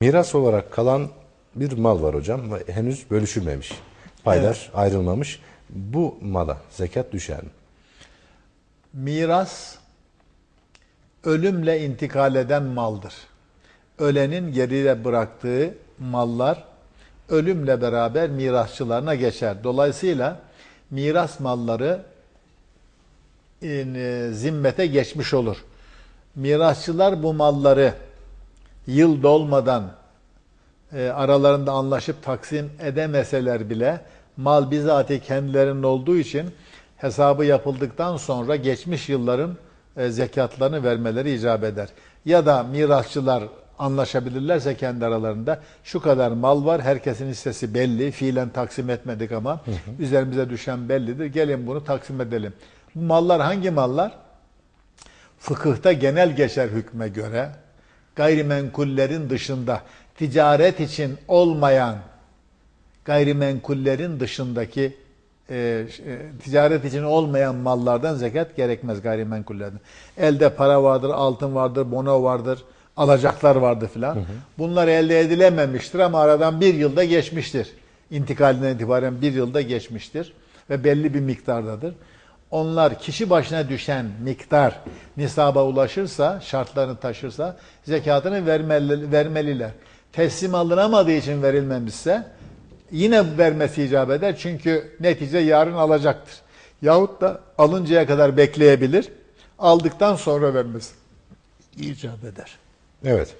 Miras olarak kalan bir mal var hocam ve henüz bölüşülmemiş. Paylar ayrılmamış. Bu mala zekat düşer mi? Miras ölümle intikal eden maldır. Ölenin geride bıraktığı mallar ölümle beraber mirasçılarına geçer. Dolayısıyla miras malları e, zimmete geçmiş olur. Mirasçılar bu malları yıl dolmadan e, aralarında anlaşıp taksim edemeseler bile mal bizatihi kendilerinin olduğu için hesabı yapıldıktan sonra geçmiş yılların e, zekatlarını vermeleri icap eder. Ya da mirasçılar anlaşabilirlerse kendi aralarında şu kadar mal var herkesin hissesi belli fiilen taksim etmedik ama üzerimize düşen bellidir gelin bunu taksim edelim. Bu mallar hangi mallar? Fıkıhta genel geçer hükme göre gayrimenkullerin dışında ticaret için olmayan gayrimenkullerin dışındaki e, e, ticaret için olmayan mallardan zekat gerekmez gayrimenkullerden. Elde para vardır, altın vardır, bono vardır, alacaklar vardır filan. Bunlar elde edilememiştir ama aradan bir yılda geçmiştir. İntikalinden itibaren bir yılda geçmiştir ve belli bir miktardadır. Onlar kişi başına düşen miktar nisaba ulaşırsa, şartlarını taşırsa zekatını vermeli, vermeliler. Teslim alınamadığı için verilmemişse yine vermesi icap eder. Çünkü netice yarın alacaktır. Yahut da alıncaya kadar bekleyebilir. Aldıktan sonra vermesi icap eder. Evet.